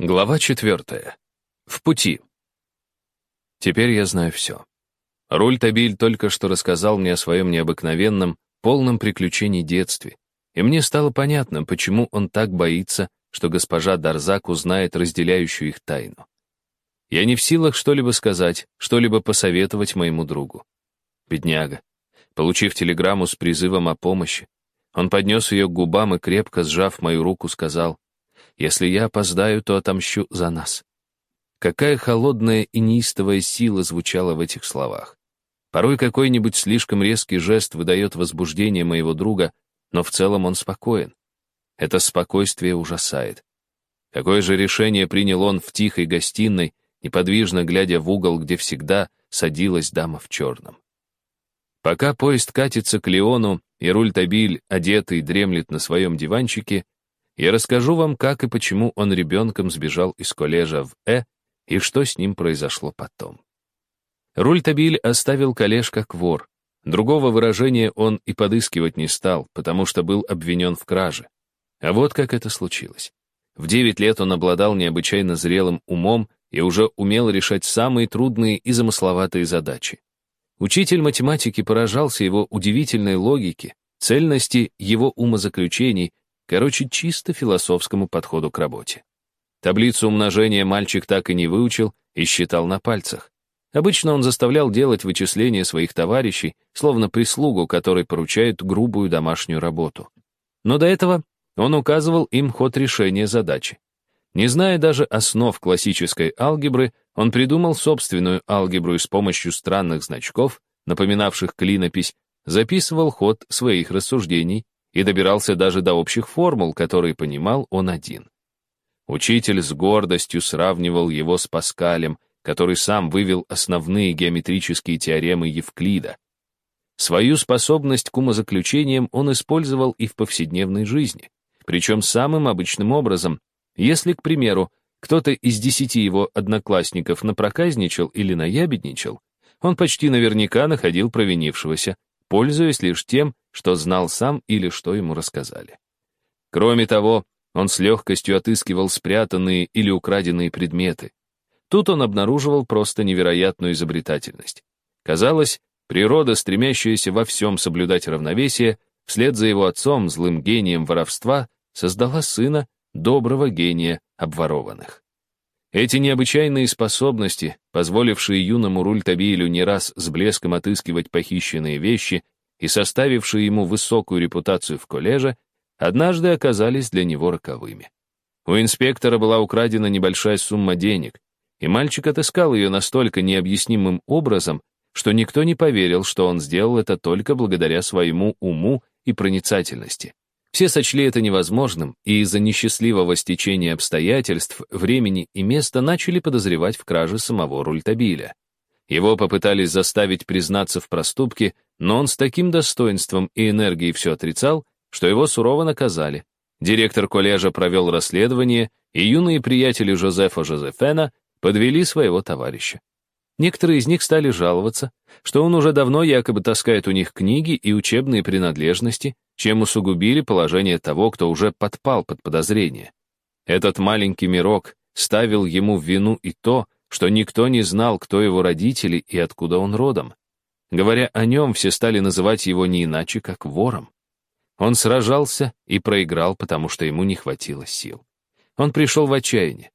Глава четвертая. В пути. Теперь я знаю все. Руль Табиль только что рассказал мне о своем необыкновенном, полном приключений детстве, и мне стало понятно, почему он так боится, что госпожа Дарзак узнает разделяющую их тайну. Я не в силах что-либо сказать, что-либо посоветовать моему другу. Бедняга. Получив телеграмму с призывом о помощи, он поднес ее к губам и, крепко сжав мою руку, сказал — если я опоздаю, то отомщу за нас. Какая холодная и неистовая сила звучала в этих словах. Порой какой-нибудь слишком резкий жест выдает возбуждение моего друга, но в целом он спокоен. Это спокойствие ужасает. Какое же решение принял он в тихой гостиной, неподвижно глядя в угол, где всегда садилась дама в черном. Пока поезд катится к Леону, и руль-табиль, одетый, дремлет на своем диванчике, я расскажу вам, как и почему он ребенком сбежал из коллежа в Э и что с ним произошло потом. Руль-табиль оставил коллеж как вор. Другого выражения он и подыскивать не стал, потому что был обвинен в краже. А вот как это случилось. В девять лет он обладал необычайно зрелым умом и уже умел решать самые трудные и замысловатые задачи. Учитель математики поражался его удивительной логике, цельности его умозаключений Короче, чисто философскому подходу к работе. Таблицу умножения мальчик так и не выучил и считал на пальцах. Обычно он заставлял делать вычисления своих товарищей, словно прислугу, которой поручают грубую домашнюю работу. Но до этого он указывал им ход решения задачи. Не зная даже основ классической алгебры, он придумал собственную алгебру и с помощью странных значков, напоминавших клинопись, записывал ход своих рассуждений и добирался даже до общих формул, которые понимал он один. Учитель с гордостью сравнивал его с Паскалем, который сам вывел основные геометрические теоремы Евклида. Свою способность к умозаключениям он использовал и в повседневной жизни, причем самым обычным образом. Если, к примеру, кто-то из десяти его одноклассников напроказничал или наябедничал, он почти наверняка находил провинившегося, пользуясь лишь тем, что знал сам или что ему рассказали. Кроме того, он с легкостью отыскивал спрятанные или украденные предметы. Тут он обнаруживал просто невероятную изобретательность. Казалось, природа, стремящаяся во всем соблюдать равновесие, вслед за его отцом, злым гением воровства, создала сына, доброго гения обворованных. Эти необычайные способности, позволившие юному Рультабилю не раз с блеском отыскивать похищенные вещи и составившие ему высокую репутацию в коллеже, однажды оказались для него роковыми. У инспектора была украдена небольшая сумма денег, и мальчик отыскал ее настолько необъяснимым образом, что никто не поверил, что он сделал это только благодаря своему уму и проницательности. Все сочли это невозможным, и из-за несчастливого стечения обстоятельств, времени и места начали подозревать в краже самого Рультабиля. Его попытались заставить признаться в проступке, но он с таким достоинством и энергией все отрицал, что его сурово наказали. Директор коллежа провел расследование, и юные приятели Жозефа Жозефена подвели своего товарища. Некоторые из них стали жаловаться, что он уже давно якобы таскает у них книги и учебные принадлежности, чем усугубили положение того, кто уже подпал под подозрение. Этот маленький мирок ставил ему в вину и то, что никто не знал, кто его родители и откуда он родом. Говоря о нем, все стали называть его не иначе, как вором. Он сражался и проиграл, потому что ему не хватило сил. Он пришел в отчаяние.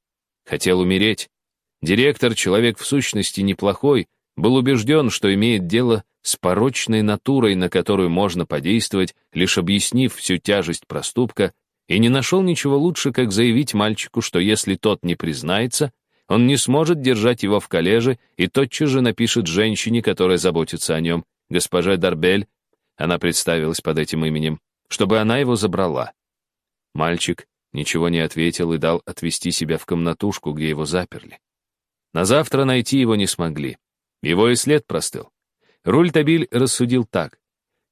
Хотел умереть, Директор, человек в сущности неплохой, был убежден, что имеет дело с порочной натурой, на которую можно подействовать, лишь объяснив всю тяжесть проступка, и не нашел ничего лучше, как заявить мальчику, что если тот не признается, он не сможет держать его в коллеже и тотчас же напишет женщине, которая заботится о нем, госпоже Дарбель, она представилась под этим именем, чтобы она его забрала. Мальчик ничего не ответил и дал отвести себя в комнатушку, где его заперли. На завтра найти его не смогли. Его и след простыл. Руль-табиль рассудил так.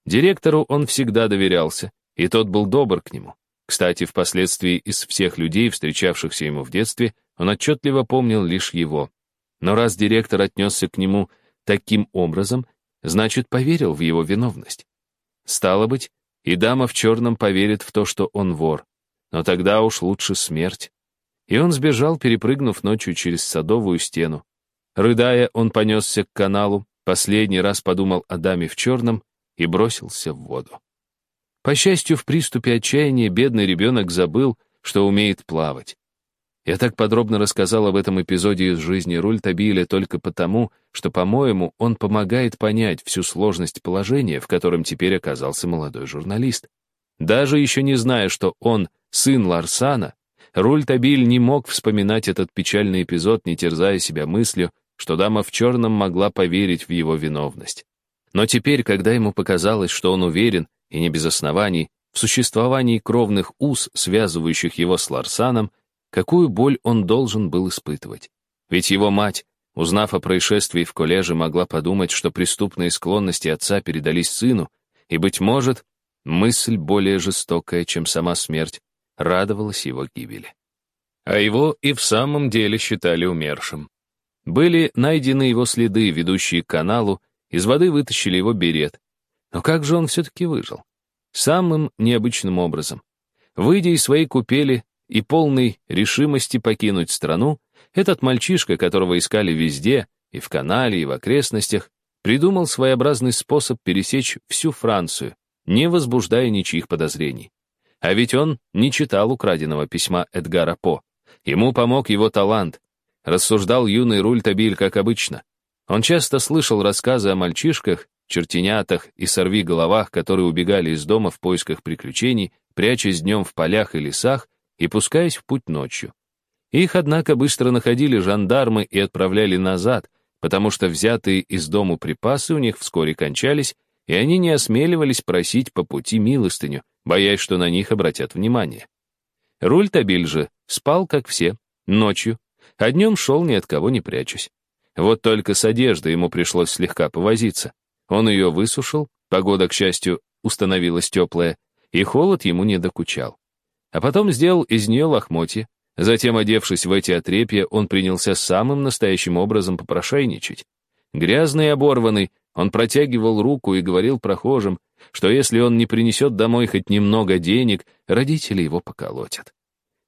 Директору он всегда доверялся, и тот был добр к нему. Кстати, впоследствии из всех людей, встречавшихся ему в детстве, он отчетливо помнил лишь его. Но раз директор отнесся к нему таким образом, значит, поверил в его виновность. Стало быть, и дама в черном поверит в то, что он вор. Но тогда уж лучше смерть. И он сбежал, перепрыгнув ночью через садовую стену. Рыдая, он понесся к каналу, последний раз подумал о даме в черном и бросился в воду. По счастью, в приступе отчаяния бедный ребенок забыл, что умеет плавать. Я так подробно рассказал об этом эпизоде из жизни Рультабиля только потому, что, по-моему, он помогает понять всю сложность положения, в котором теперь оказался молодой журналист. Даже еще не зная, что он сын Ларсана, Рультабиль не мог вспоминать этот печальный эпизод, не терзая себя мыслью, что дама в черном могла поверить в его виновность. Но теперь, когда ему показалось, что он уверен, и не без оснований, в существовании кровных уз, связывающих его с Ларсаном, какую боль он должен был испытывать. Ведь его мать, узнав о происшествии в коллеже, могла подумать, что преступные склонности отца передались сыну, и, быть может, мысль более жестокая, чем сама смерть, радовалась его гибели. А его и в самом деле считали умершим. Были найдены его следы, ведущие к каналу, из воды вытащили его берет. Но как же он все-таки выжил? Самым необычным образом. Выйдя из своей купели и полной решимости покинуть страну, этот мальчишка, которого искали везде, и в канале, и в окрестностях, придумал своеобразный способ пересечь всю Францию, не возбуждая ничьих подозрений. А ведь он не читал украденного письма Эдгара По. Ему помог его талант. Рассуждал юный Рультабиль, как обычно. Он часто слышал рассказы о мальчишках, чертенятах и сорви-головах, которые убегали из дома в поисках приключений, прячась днем в полях и лесах и пускаясь в путь ночью. Их, однако, быстро находили жандармы и отправляли назад, потому что взятые из дому припасы у них вскоре кончались, и они не осмеливались просить по пути милостыню, боясь, что на них обратят внимание. Рультабиль же спал, как все, ночью, а днем шел ни от кого не прячусь. Вот только с одеждой ему пришлось слегка повозиться. Он ее высушил, погода, к счастью, установилась теплая, и холод ему не докучал. А потом сделал из нее лохмотья. Затем, одевшись в эти отрепья, он принялся самым настоящим образом попрошайничать. Грязный и оборванный, он протягивал руку и говорил прохожим, что если он не принесет домой хоть немного денег, родители его поколотят.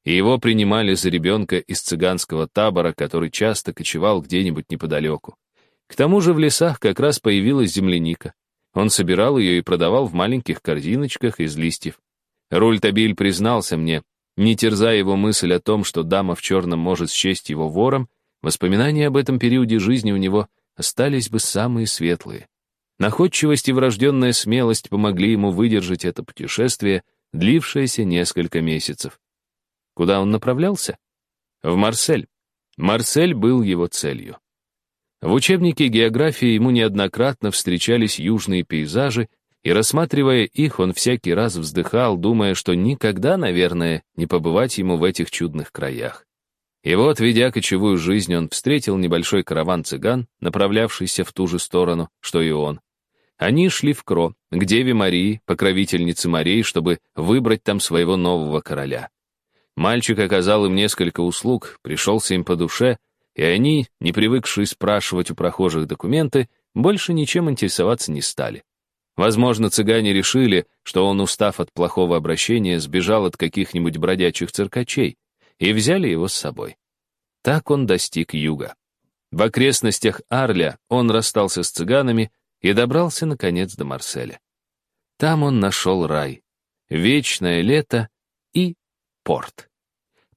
И его принимали за ребенка из цыганского табора, который часто кочевал где-нибудь неподалеку. К тому же в лесах как раз появилась земляника. Он собирал ее и продавал в маленьких корзиночках из листьев. Рультабиль признался мне, не терзая его мысль о том, что дама в черном может счесть его вором, воспоминания об этом периоде жизни у него остались бы самые светлые. Находчивость и врожденная смелость помогли ему выдержать это путешествие, длившееся несколько месяцев. Куда он направлялся? В Марсель. Марсель был его целью. В учебнике географии ему неоднократно встречались южные пейзажи, и, рассматривая их, он всякий раз вздыхал, думая, что никогда, наверное, не побывать ему в этих чудных краях. И вот, ведя кочевую жизнь, он встретил небольшой караван цыган, направлявшийся в ту же сторону, что и он. Они шли в Кро, к Деве Марии, покровительнице морей, чтобы выбрать там своего нового короля. Мальчик оказал им несколько услуг, пришелся им по душе — и они, не привыкшие спрашивать у прохожих документы, больше ничем интересоваться не стали. Возможно, цыгане решили, что он, устав от плохого обращения, сбежал от каких-нибудь бродячих циркачей, и взяли его с собой. Так он достиг юга. В окрестностях Арля он расстался с цыганами и добрался, наконец, до Марселя. Там он нашел рай, вечное лето и порт.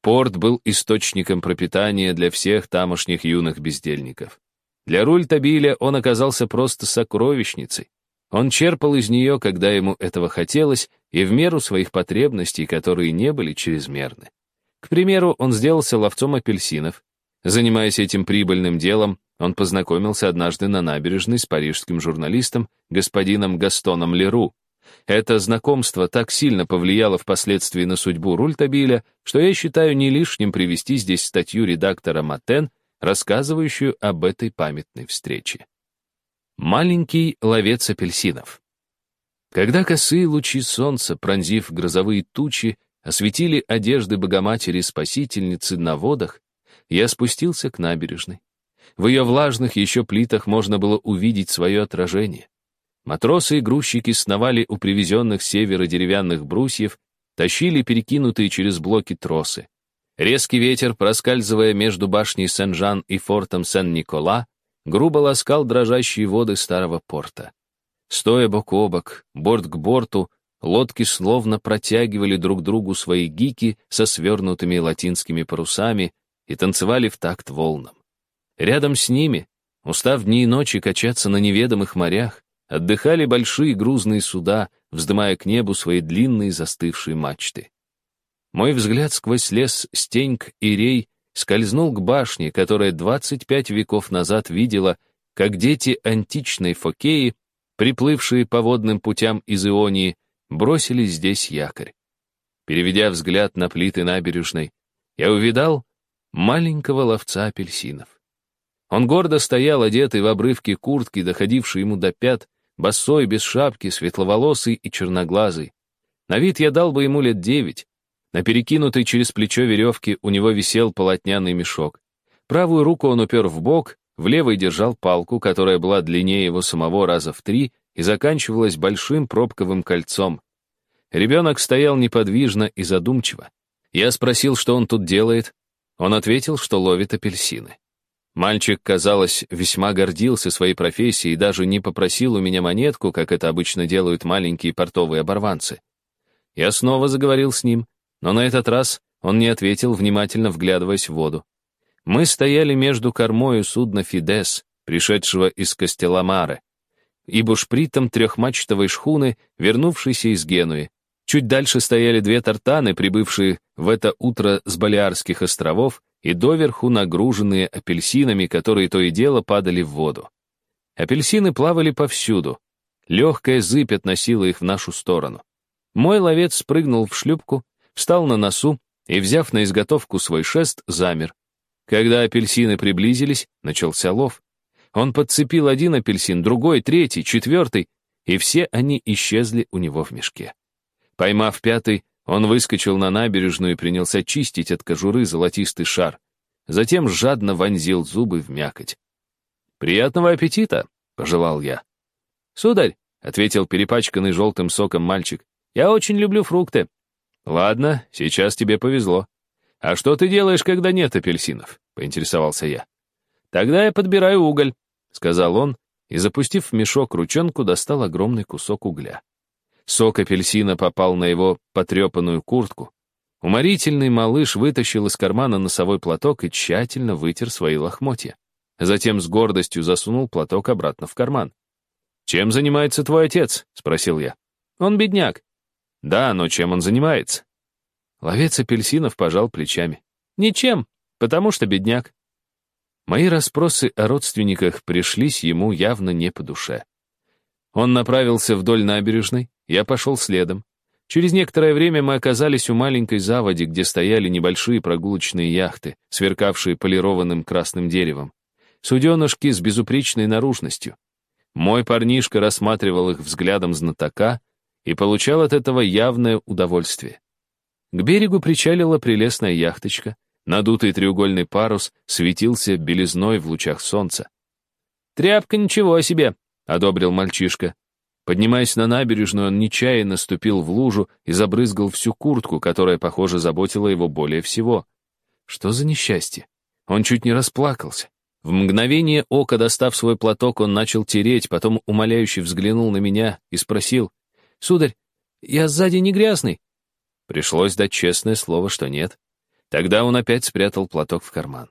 Порт был источником пропитания для всех тамошних юных бездельников. Для Руль-Табиля он оказался просто сокровищницей. Он черпал из нее, когда ему этого хотелось, и в меру своих потребностей, которые не были чрезмерны. К примеру, он сделался ловцом апельсинов. Занимаясь этим прибыльным делом, он познакомился однажды на набережной с парижским журналистом, господином Гастоном Леру, это знакомство так сильно повлияло впоследствии на судьбу Рультабиля, что я считаю не лишним привести здесь статью редактора Матен, рассказывающую об этой памятной встрече. Маленький ловец апельсинов. Когда косые лучи солнца, пронзив грозовые тучи, осветили одежды Богоматери-Спасительницы на водах, я спустился к набережной. В ее влажных еще плитах можно было увидеть свое отражение. Матросы и грузчики сновали у привезенных с севера деревянных брусьев, тащили перекинутые через блоки тросы. Резкий ветер, проскальзывая между башней Сен-Жан и фортом Сен-Никола, грубо ласкал дрожащие воды старого порта. Стоя бок о бок, борт к борту, лодки словно протягивали друг другу свои гики со свернутыми латинскими парусами и танцевали в такт волнам. Рядом с ними, устав дни и ночи качаться на неведомых морях, отдыхали большие грузные суда, вздымая к небу свои длинные застывшие мачты. Мой взгляд сквозь лес стеньк и рей скользнул к башне, которая 25 веков назад видела, как дети античной Фокеи приплывшие по водным путям из Ионии, бросили здесь якорь. Переведя взгляд на плиты набережной, я увидал маленького ловца апельсинов. Он гордо стоял, одетый в обрывки куртки, доходившей ему до пят, босой, без шапки, светловолосый и черноглазый. На вид я дал бы ему лет девять. На перекинутой через плечо веревке у него висел полотняный мешок. Правую руку он упер в бок, в левой держал палку, которая была длиннее его самого раза в три и заканчивалась большим пробковым кольцом. Ребенок стоял неподвижно и задумчиво. Я спросил, что он тут делает. Он ответил, что ловит апельсины. Мальчик, казалось, весьма гордился своей профессией и даже не попросил у меня монетку, как это обычно делают маленькие портовые оборванцы. Я снова заговорил с ним, но на этот раз он не ответил, внимательно вглядываясь в воду. Мы стояли между кормою судна «Фидес», пришедшего из Костеламары, и бушпритом трехмачтовой шхуны, вернувшейся из Генуи. Чуть дальше стояли две тартаны, прибывшие в это утро с Балиарских островов и доверху нагруженные апельсинами, которые то и дело падали в воду. Апельсины плавали повсюду. Легкая зыбь относила их в нашу сторону. Мой ловец спрыгнул в шлюпку, встал на носу и, взяв на изготовку свой шест, замер. Когда апельсины приблизились, начался лов. Он подцепил один апельсин, другой, третий, четвертый, и все они исчезли у него в мешке. Поймав пятый, он выскочил на набережную и принялся чистить от кожуры золотистый шар. Затем жадно вонзил зубы в мякоть. «Приятного аппетита!» — пожелал я. «Сударь», — ответил перепачканный желтым соком мальчик, — «я очень люблю фрукты». «Ладно, сейчас тебе повезло. «А что ты делаешь, когда нет апельсинов?» — поинтересовался я. «Тогда я подбираю уголь», — сказал он, и, запустив в мешок ручонку, достал огромный кусок угля. Сок апельсина попал на его потрепанную куртку. Уморительный малыш вытащил из кармана носовой платок и тщательно вытер свои лохмотья. Затем с гордостью засунул платок обратно в карман. «Чем занимается твой отец?» — спросил я. «Он бедняк». «Да, но чем он занимается?» Ловец апельсинов пожал плечами. Ничем, потому что бедняк. Мои расспросы о родственниках пришлись ему явно не по душе. Он направился вдоль набережной, я пошел следом. Через некоторое время мы оказались у маленькой заводи, где стояли небольшие прогулочные яхты, сверкавшие полированным красным деревом. Суденышки с безупречной наружностью. Мой парнишка рассматривал их взглядом знатока и получал от этого явное удовольствие. К берегу причалила прелестная яхточка. Надутый треугольный парус светился белизной в лучах солнца. «Тряпка ничего себе!» — одобрил мальчишка. Поднимаясь на набережную, он нечаянно ступил в лужу и забрызгал всю куртку, которая, похоже, заботила его более всего. Что за несчастье? Он чуть не расплакался. В мгновение ока, достав свой платок, он начал тереть, потом умоляюще взглянул на меня и спросил, «Сударь, я сзади не грязный?» Пришлось дать честное слово, что нет. Тогда он опять спрятал платок в карман.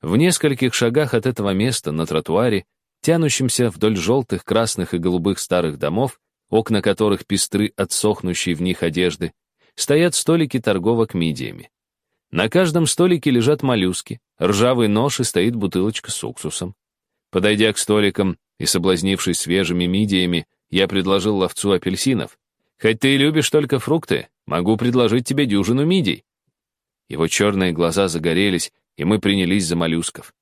В нескольких шагах от этого места, на тротуаре, тянущемся вдоль желтых, красных и голубых старых домов, окна которых пестры от сохнущей в них одежды, стоят столики торговок мидиями. На каждом столике лежат моллюски, ржавый нож и стоит бутылочка с уксусом. Подойдя к столикам и соблазнившись свежими мидиями, я предложил ловцу апельсинов. «Хоть ты и любишь только фрукты, Могу предложить тебе дюжину мидий». Его черные глаза загорелись, и мы принялись за моллюсков.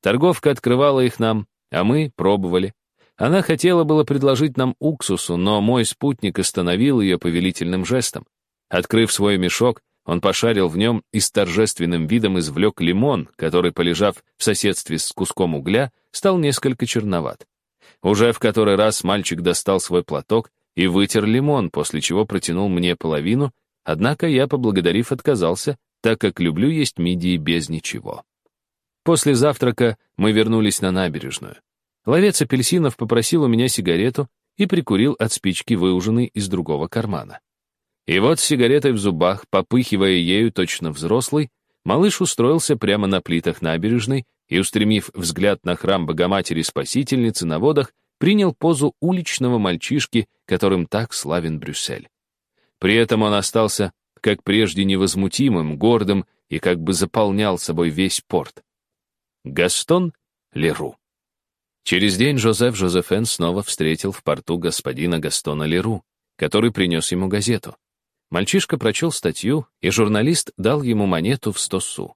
Торговка открывала их нам, а мы пробовали. Она хотела было предложить нам уксусу, но мой спутник остановил ее повелительным жестом. Открыв свой мешок, он пошарил в нем и с торжественным видом извлек лимон, который, полежав в соседстве с куском угля, стал несколько черноват. Уже в который раз мальчик достал свой платок и вытер лимон, после чего протянул мне половину, однако я, поблагодарив, отказался так как люблю есть мидии без ничего. После завтрака мы вернулись на набережную. Ловец апельсинов попросил у меня сигарету и прикурил от спички, выуженной из другого кармана. И вот с сигаретой в зубах, попыхивая ею точно взрослый, малыш устроился прямо на плитах набережной и, устремив взгляд на храм Богоматери-Спасительницы на водах, принял позу уличного мальчишки, которым так славен Брюссель. При этом он остался, как прежде, невозмутимым, гордым и как бы заполнял собой весь порт. Гастон Леру. Через день Жозеф Жозефен снова встретил в порту господина Гастона Леру, который принес ему газету. Мальчишка прочел статью, и журналист дал ему монету в сто су.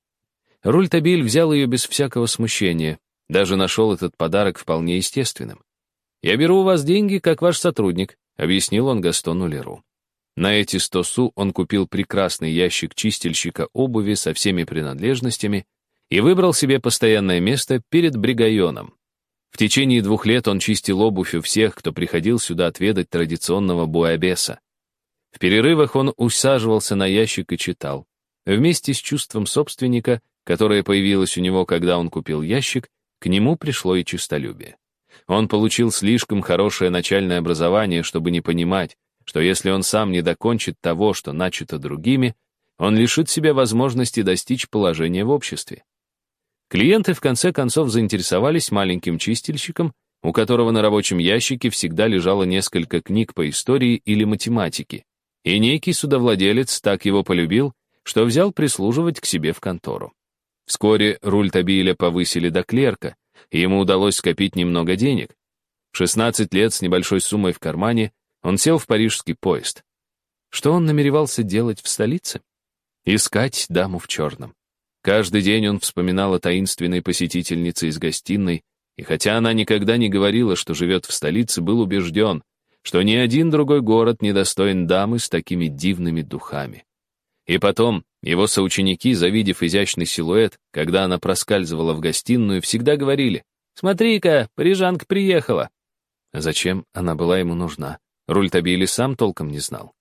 Рультабиль взял ее без всякого смущения, даже нашел этот подарок вполне естественным. «Я беру у вас деньги, как ваш сотрудник», — объяснил он Гастону Леру. На эти сто су он купил прекрасный ящик чистильщика обуви со всеми принадлежностями и выбрал себе постоянное место перед Бригайоном. В течение двух лет он чистил обувь у всех, кто приходил сюда отведать традиционного буабеса. В перерывах он усаживался на ящик и читал. Вместе с чувством собственника, которое появилось у него, когда он купил ящик, к нему пришло и честолюбие. Он получил слишком хорошее начальное образование, чтобы не понимать, что если он сам не докончит того, что начато другими, он лишит себя возможности достичь положения в обществе. Клиенты в конце концов заинтересовались маленьким чистильщиком, у которого на рабочем ящике всегда лежало несколько книг по истории или математике, и некий судовладелец так его полюбил, что взял прислуживать к себе в контору. Вскоре руль Табиля повысили до клерка, и ему удалось скопить немного денег. В 16 лет с небольшой суммой в кармане он сел в парижский поезд. Что он намеревался делать в столице? Искать даму в черном. Каждый день он вспоминал о таинственной посетительнице из гостиной, и хотя она никогда не говорила, что живет в столице, был убежден, что ни один другой город не достоин дамы с такими дивными духами. И потом, его соученики, завидев изящный силуэт, когда она проскальзывала в гостиную, всегда говорили, «Смотри-ка, парижанка приехала». Зачем она была ему нужна? Рультабили сам толком не знал.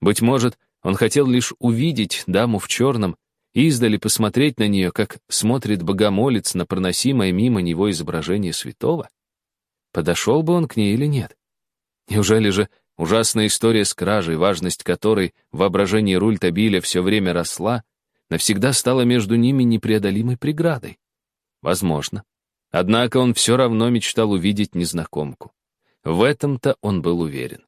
Быть может, он хотел лишь увидеть даму в черном и издали посмотреть на нее, как смотрит богомолец на проносимое мимо него изображение святого? Подошел бы он к ней или нет? Неужели же ужасная история с кражей, важность которой в воображении Рультабиля все время росла, навсегда стала между ними непреодолимой преградой? Возможно. Однако он все равно мечтал увидеть незнакомку. В этом-то он был уверен.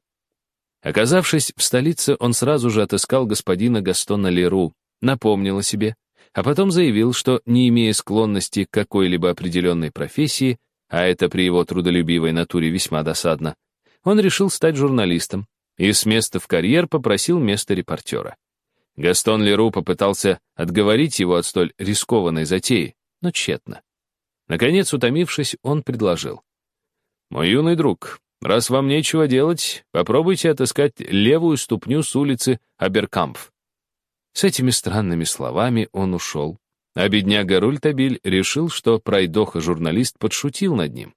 Оказавшись в столице, он сразу же отыскал господина Гастона Леру, напомнил о себе, а потом заявил, что, не имея склонности к какой-либо определенной профессии, а это при его трудолюбивой натуре весьма досадно, он решил стать журналистом и с места в карьер попросил место репортера. Гастон Леру попытался отговорить его от столь рискованной затеи, но тщетно. Наконец, утомившись, он предложил. «Мой юный друг, раз вам нечего делать, попробуйте отыскать левую ступню с улицы Аберкампф». С этими странными словами он ушел, а бедняга Рультабиль решил, что пройдоха-журналист подшутил над ним.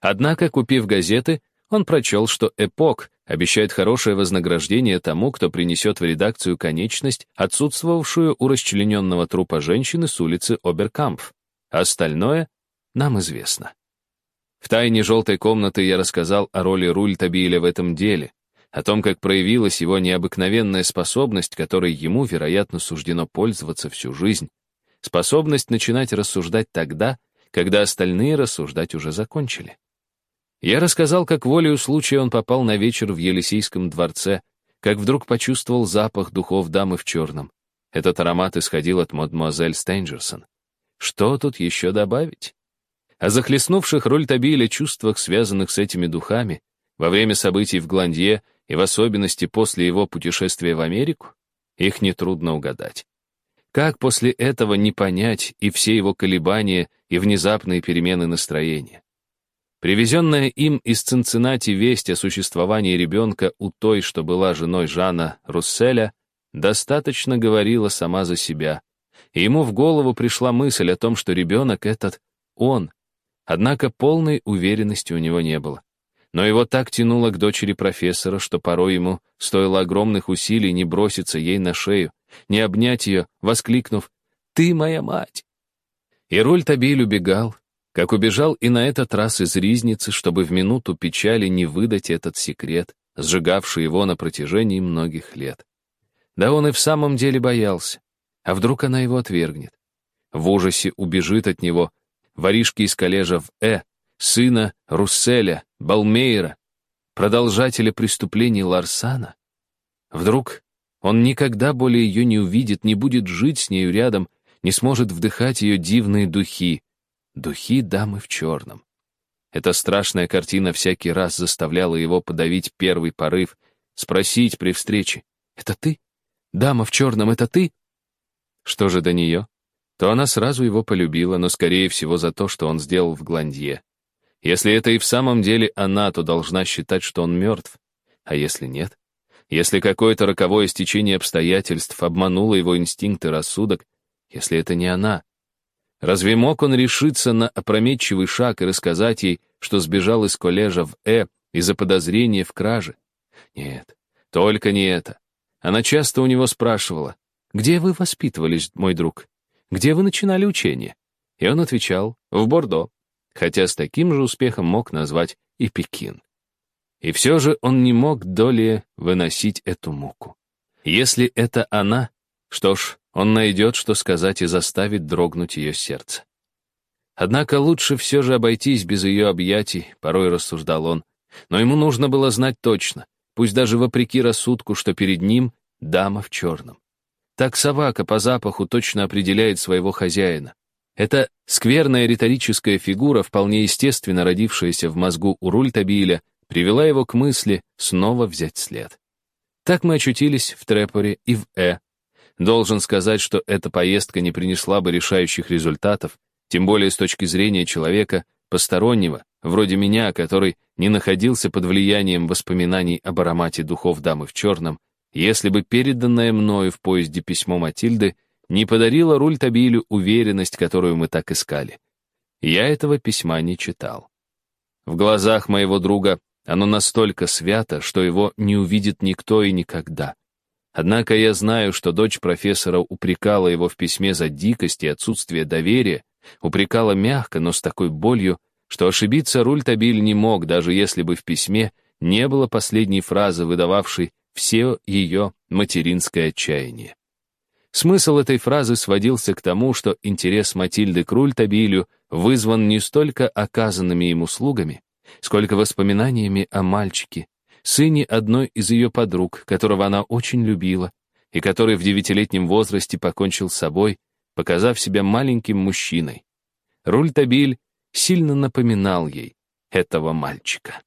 Однако, купив газеты, он прочел, что «Эпок» обещает хорошее вознаграждение тому, кто принесет в редакцию конечность, отсутствовавшую у расчлененного трупа женщины с улицы Оберкампф. Остальное нам известно. В тайне желтой комнаты я рассказал о роли Руль Табиля в этом деле, о том, как проявилась его необыкновенная способность, которой ему, вероятно, суждено пользоваться всю жизнь, способность начинать рассуждать тогда, когда остальные рассуждать уже закончили. Я рассказал, как волею случая он попал на вечер в Елисейском дворце, как вдруг почувствовал запах духов дамы в черном. Этот аромат исходил от мадемуазель Стейнджерсон. Что тут еще добавить? О захлестнувших роль Табиля чувствах, связанных с этими духами, во время событий в Гландье и в особенности после его путешествия в Америку, их нетрудно угадать. Как после этого не понять и все его колебания и внезапные перемены настроения? Привезенная им из Цинциннати весть о существовании ребенка у той, что была женой Жана Русселя, достаточно говорила сама за себя. И ему в голову пришла мысль о том, что ребенок этот — он. Однако полной уверенности у него не было. Но его так тянуло к дочери профессора, что порой ему стоило огромных усилий не броситься ей на шею, не обнять ее, воскликнув «Ты моя мать!». И Руль-Табиль убегал, как убежал и на этот раз из Ризницы, чтобы в минуту печали не выдать этот секрет, сжигавший его на протяжении многих лет. Да он и в самом деле боялся. А вдруг она его отвергнет? В ужасе убежит от него воришки из коллежа в Э, сына Русселя, Балмейра, продолжателя преступлений Ларсана? Вдруг он никогда более ее не увидит, не будет жить с нею рядом, не сможет вдыхать ее дивные духи, духи дамы в черном. Эта страшная картина всякий раз заставляла его подавить первый порыв, спросить при встрече, «Это ты? Дама в черном, это ты?» Что же до нее? То она сразу его полюбила, но, скорее всего, за то, что он сделал в Гландье. Если это и в самом деле она, то должна считать, что он мертв. А если нет? Если какое-то роковое стечение обстоятельств обмануло его инстинкт и рассудок, если это не она, разве мог он решиться на опрометчивый шаг и рассказать ей, что сбежал из коллежа в Э из-за подозрения в краже? Нет, только не это. Она часто у него спрашивала, «Где вы воспитывались, мой друг? Где вы начинали учение?» И он отвечал, «В Бордо», хотя с таким же успехом мог назвать и Пекин. И все же он не мог долее выносить эту муку. Если это она, что ж, он найдет, что сказать и заставит дрогнуть ее сердце. Однако лучше все же обойтись без ее объятий, порой рассуждал он. Но ему нужно было знать точно, пусть даже вопреки рассудку, что перед ним дама в черном. Так собака по запаху точно определяет своего хозяина. Эта скверная риторическая фигура, вполне естественно родившаяся в мозгу у Рультабиля, привела его к мысли снова взять след. Так мы очутились в Трепоре и в Э. Должен сказать, что эта поездка не принесла бы решающих результатов, тем более с точки зрения человека, постороннего, вроде меня, который не находился под влиянием воспоминаний об аромате духов дамы в черном, если бы переданное мною в поезде письмо Матильды не подарило Рультабилю уверенность, которую мы так искали. Я этого письма не читал. В глазах моего друга оно настолько свято, что его не увидит никто и никогда. Однако я знаю, что дочь профессора упрекала его в письме за дикость и отсутствие доверия, упрекала мягко, но с такой болью, что ошибиться Рультабиль не мог, даже если бы в письме не было последней фразы, выдававшей все ее материнское отчаяние. Смысл этой фразы сводился к тому, что интерес Матильды к Рультабилю вызван не столько оказанными ему услугами, сколько воспоминаниями о мальчике, сыне одной из ее подруг, которого она очень любила, и который в девятилетнем возрасте покончил с собой, показав себя маленьким мужчиной. Рультабиль сильно напоминал ей этого мальчика.